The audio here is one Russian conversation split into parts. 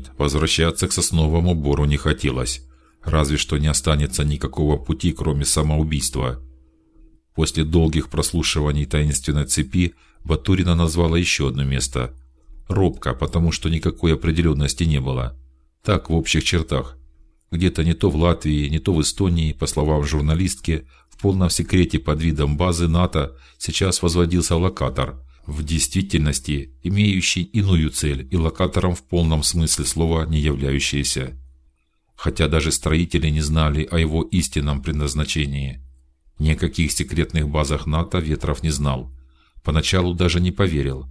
Нет, возвращаться к сосновому бору не хотелось. Разве что не останется никакого пути, кроме самоубийства. После долгих прослушиваний таинственной цепи Батурина назвала еще одно место. Робко, потому что никакой определенности не было. Так в общих чертах. Где-то не то в Латвии, не то в Эстонии, по словам журналистки, в полном секрете под видом базы НАТО сейчас возводился локатор, в действительности имеющий иную цель и локатором в полном смысле слова не являющийся. Хотя даже строители не знали о его истинном предназначении. Ни о каких секретных базах НАТО Ветров не знал. Поначалу даже не поверил,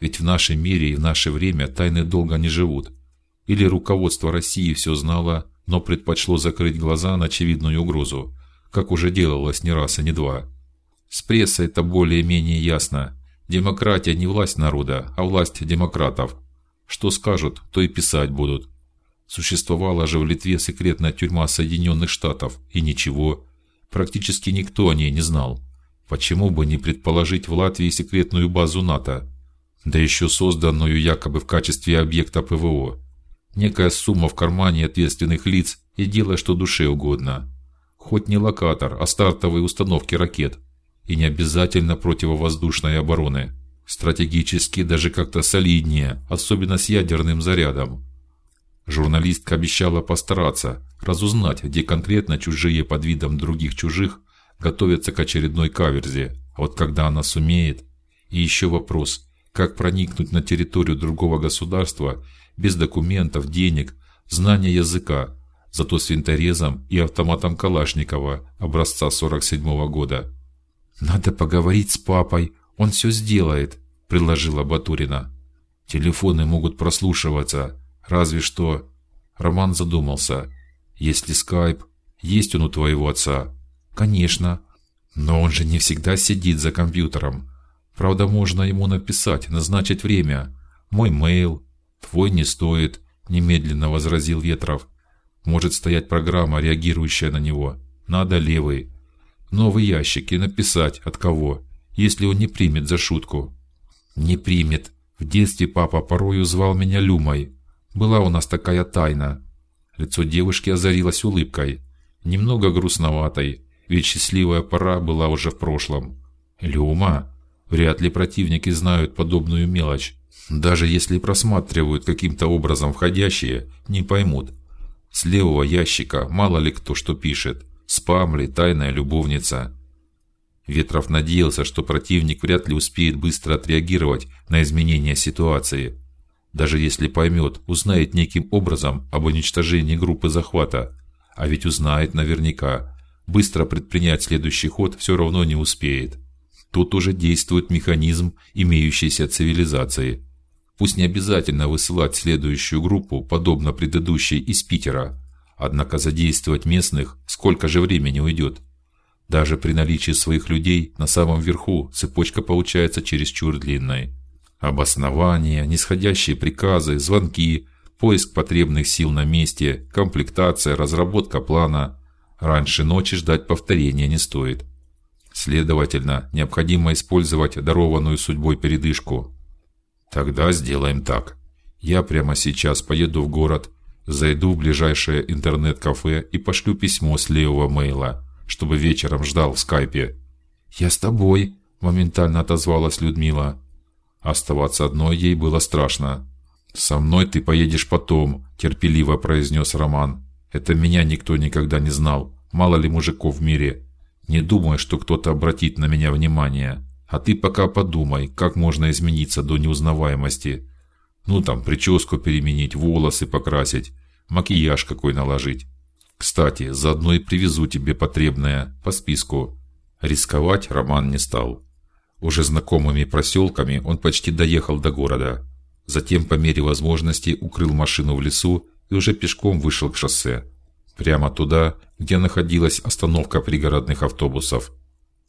ведь в нашем мире и в наше время тайны долго не живут. Или руководство России все знало, но предпочло закрыть глаза на очевидную угрозу, как уже делалось не раз и не два. С прессой это более-менее ясно. Демократия не власть народа, а власть демократов. Что скажут, то и писать будут. Существовала же в Литве секретная тюрьма Соединенных Штатов, и ничего, практически никто о ней не знал. Почему бы не предположить в Латвии секретную базу НАТО, да еще созданную якобы в качестве объекта ПВО? Некая сумма в кармане ответственных лиц и делай что душе угодно хоть не локатор, а стартовые установки ракет, и не обязательно противовоздушной обороны. Стратегически даже как-то солиднее, особенно с ядерным зарядом. Журналистка обещала постараться разузнать, где конкретно чужие под видом других чужих готовятся к очередной каверзе. А вот когда она сумеет, и еще вопрос: как проникнуть на территорию другого государства без документов, денег, знания языка, зато с винторезом и автоматом Калашникова образца 47 -го года. Надо поговорить с папой, он все сделает, предложила Батурина. Телефоны могут прослушиваться, разве что. Роман задумался. Если скайп, есть он у твоего отца? Конечно, но он же не всегда сидит за компьютером. Правда, можно ему написать, назначить время. Мой мейл, твой не стоит, немедленно возразил Ветров. Может стоять программа, реагирующая на него. Надо левый. Новый ящик и написать от кого, если он не примет за шутку. Не примет. В детстве папа порою звал меня Люмой. Была у нас такая тайна. Лицо девушки озарилось улыбкой, немного грустноватой, ведь счастливая пора была уже в прошлом. Люма, вряд ли противники знают подобную мелочь. Даже если просматривают каким-то образом входящие, не поймут. С левого ящика мало ли кто что пишет, спам ли, тайная любовница. Ветров надеялся, что противник вряд ли успеет быстро отреагировать на изменения ситуации. Даже если поймет, узнает неким образом об уничтожении группы захвата, а ведь узнает наверняка, быстро предпринять следующий ход все равно не успеет. Тут уже действует механизм имеющейся цивилизации. Пусть не обязательно высылать следующую группу, подобно предыдущей из Питера, однако задействовать местных сколько же времени уйдет. Даже при наличии своих людей на самом верху цепочка получается чересчур длинной. Обоснования, нисходящие приказы, звонки, поиск потребных сил на месте, комплектация, разработка плана. Раньше ночи ждать повторения не стоит. Следовательно, необходимо использовать дарованную судьбой передышку, Тогда сделаем так. Я прямо сейчас поеду в город, зайду в ближайшее интернет-кафе и пошлю письмо с левого мейла, чтобы вечером ждал в скайпе. Я с тобой, моментально отозвалась Людмила. Оставаться одной ей было страшно. Со мной ты поедешь потом, терпеливо произнес Роман. Это меня никто никогда не знал. Мало ли мужиков в мире. Не думаю, что кто-то обратит на меня внимание. А ты пока подумай, как можно измениться до неузнаваемости. Ну там прическу переменить, волосы покрасить, макияж какой наложить. Кстати, заодно и привезу тебе потребное по списку. Рисковать Роман не стал. Уже знакомыми проселками он почти доехал до города. Затем по мере возможности укрыл машину в лесу и уже пешком вышел к шоссе, прямо туда, где находилась остановка пригородных автобусов.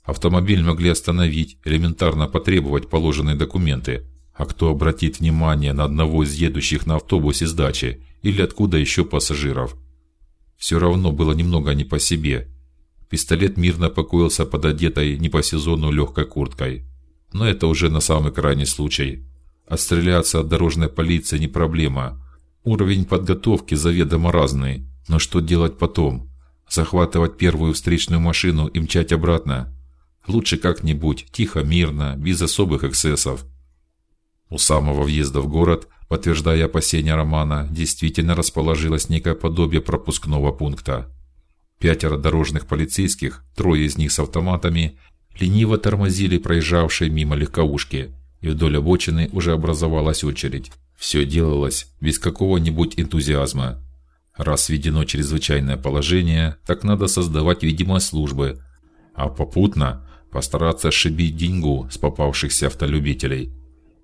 Автомобиль могли остановить, элементарно потребовать положенные документы. А кто обратит внимание на одного из едущих на автобусе с дачи или откуда еще пассажиров? Все равно было немного не по себе. Пистолет мирно покоился под одетой не по сезону легкой курткой. Но это уже на самый крайний случай. Отстреляться от дорожной полиции не проблема. Уровень подготовки заведомо разный, но что делать потом? Захватывать первую встречную машину и мчать обратно? Лучше как-нибудь тихо, мирно, без особых эксцессов. У самого въезда в город, подтверждая опасения Романа, действительно расположилось некое подобие пропускного пункта. Пятеро дорожных полицейских, трое из них с автоматами, лениво тормозили проезжавшие мимо легковушки, и вдоль обочины уже образовалась очередь. Все делалось без какого-нибудь энтузиазма. Раз введено чрезвычайное положение, так надо создавать видимость службы, а попутно постараться сшибить деньгу с попавшихся автолюбителей.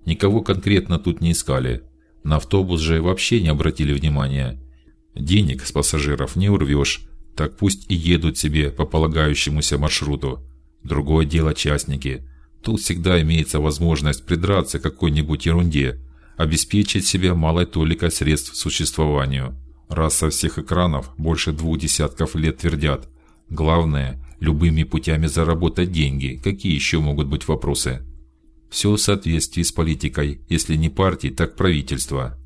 Никого конкретно тут не искали. На автобус же вообще не обратили внимания. Денег с пассажиров не урвешь, так пусть и едут себе по полагающемуся маршруту. Другое дело частники. Тут всегда имеется возможность придраться какой-нибудь ерунде, обеспечить себя малой толикой средств существованию. Раз со всех экранов больше двух десятков лет твердят: главное любыми путями заработать деньги. Какие еще могут быть вопросы? Все в соответствии с политикой, если не партии, так правительства.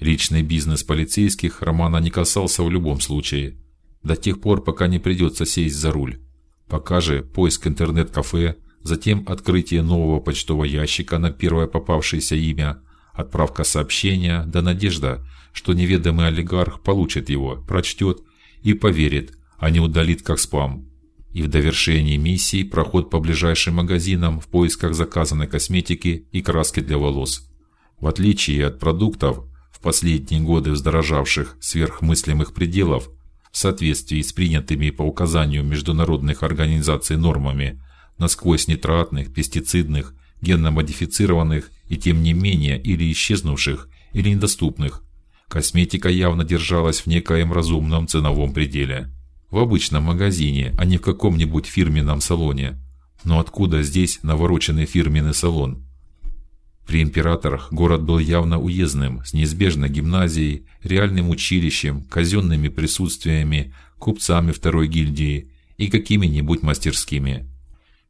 Личный бизнес полицейских Романа не касался в любом случае, до тех пор, пока не придется сесть за руль. Пока же поиск интернет-кафе, затем открытие нового почтового ящика на первое попавшееся имя, отправка сообщения, да надежда, что неведомый олигарх получит его, прочтет и поверит, а не удалит как спам и в довершении миссии проход по ближайшим магазинам в поисках заказанной косметики и краски для волос. В отличие от продуктов, в последние годы вздорожавших сверхмыслимых пределов, в соответствии с принятыми по указанию международных организаций нормами, насквозь нитратных, пестицидных, генно-модифицированных и тем не менее или исчезнувших, или недоступных, косметика явно держалась в некоем разумном ценовом пределе в обычном магазине, а не в каком-нибудь фирменном салоне. Но откуда здесь навороченный фирменный салон? При императорах город был явно уездным, с неизбежной гимназией, реальным училищем, казенными присутствиями, купцами второй гильдии и какими-нибудь мастерскими.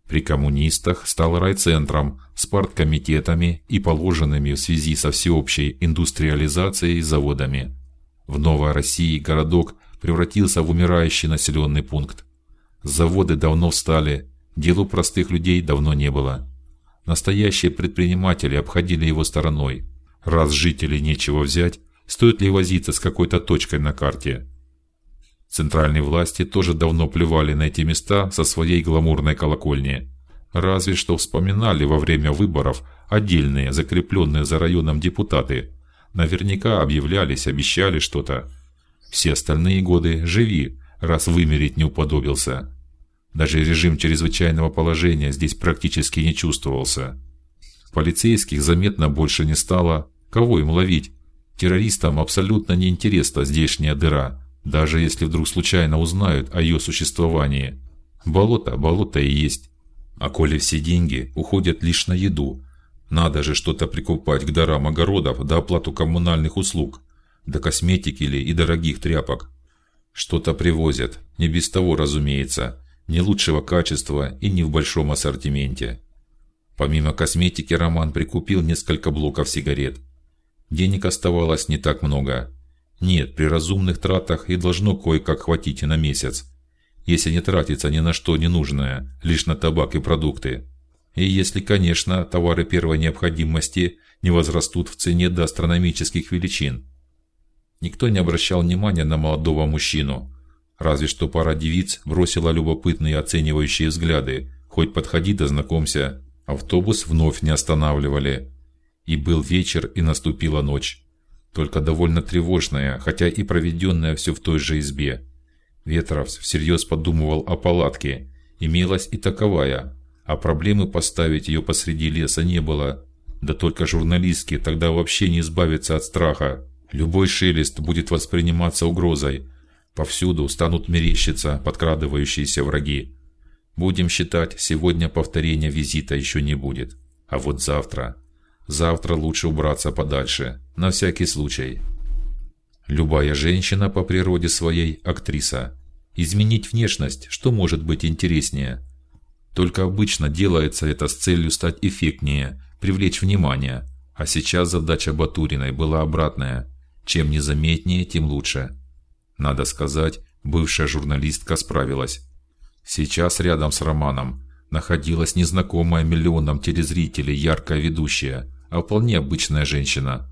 При коммунистах стал райцентром, с парткомитетами и положенными в связи со всеобщей индустриализацией заводами. В Новой России городок превратился в умирающий населенный пункт. Заводы давно встали, делу простых людей давно не было. Настоящие предприниматели обходили его стороной. Раз жителей нечего взять, стоит ли возиться с какой-то точкой на карте? Центральные власти тоже давно плевали на эти места со своей гламурной колокольни. Разве что вспоминали во время выборов отдельные, закрепленные за районом депутаты. Наверняка объявлялись, обещали что-то. Все остальные годы живи, раз вымереть не уподобился. Даже режим чрезвычайного положения здесь практически не чувствовался. Полицейских заметно больше не стало. Кого им ловить? Террористам абсолютно не интересна здешняя дыра, даже если вдруг случайно узнают о ее существовании. Болото, болото и есть. А коли все деньги уходят лишь на еду, надо же что-то прикупать к дарам огородов да оплату коммунальных услуг до косметики или и дорогих тряпок. Что-то привозят, не без того, разумеется, не лучшего качества и не в большом ассортименте. Помимо косметики, Роман прикупил несколько блоков сигарет. Денег оставалось не так много. Нет, при разумных тратах и должно кое-как хватить и на месяц, если не тратиться ни на что ненужное, лишь на табак и продукты. И если, конечно, товары первой необходимости не возрастут в цене до астрономических величин. Никто не обращал внимания на молодого мужчину, разве что пара девиц бросила любопытные оценивающие взгляды. Хоть подходи да знакомься. Автобус вновь не останавливали. И был вечер, и наступила ночь, только довольно тревожная, хотя и проведенная все в той же избе. Ветров всерьез подумывал о палатке, имелась и таковая, а проблемы поставить ее посреди леса не было. Да только журналистки тогда вообще не избавятся от страха. Любой шелест будет восприниматься угрозой. Повсюду станут мерещиться подкрадывающиеся враги. Будем считать, сегодня повторения визита еще не будет. А вот завтра, завтра лучше убраться подальше, на всякий случай. Любая женщина по природе своей актриса. Изменить внешность, что может быть интереснее? Только обычно делается это с целью стать эффектнее, привлечь внимание. А сейчас задача Батуриной была обратная Чем незаметнее, тем лучше. Надо сказать, бывшая журналистка справилась. Сейчас рядом с Романом находилась незнакомая миллионам телезрителей яркая ведущая, а вполне обычная женщина,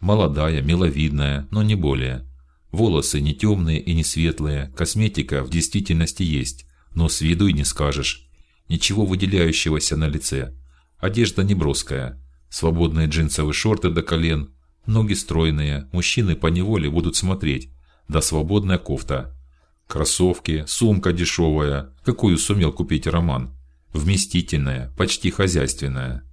молодая, миловидная, но не более. Волосы не темные и не светлые, косметика в действительности есть, но с виду и не скажешь. Ничего выделяющегося на лице. Одежда не броская, свободные джинсовые шорты до колен, ноги стройные, мужчины по неволе будут смотреть. Да свободная кофта, кроссовки, сумка дешевая, какую сумел купить Роман, вместительная, почти хозяйственная.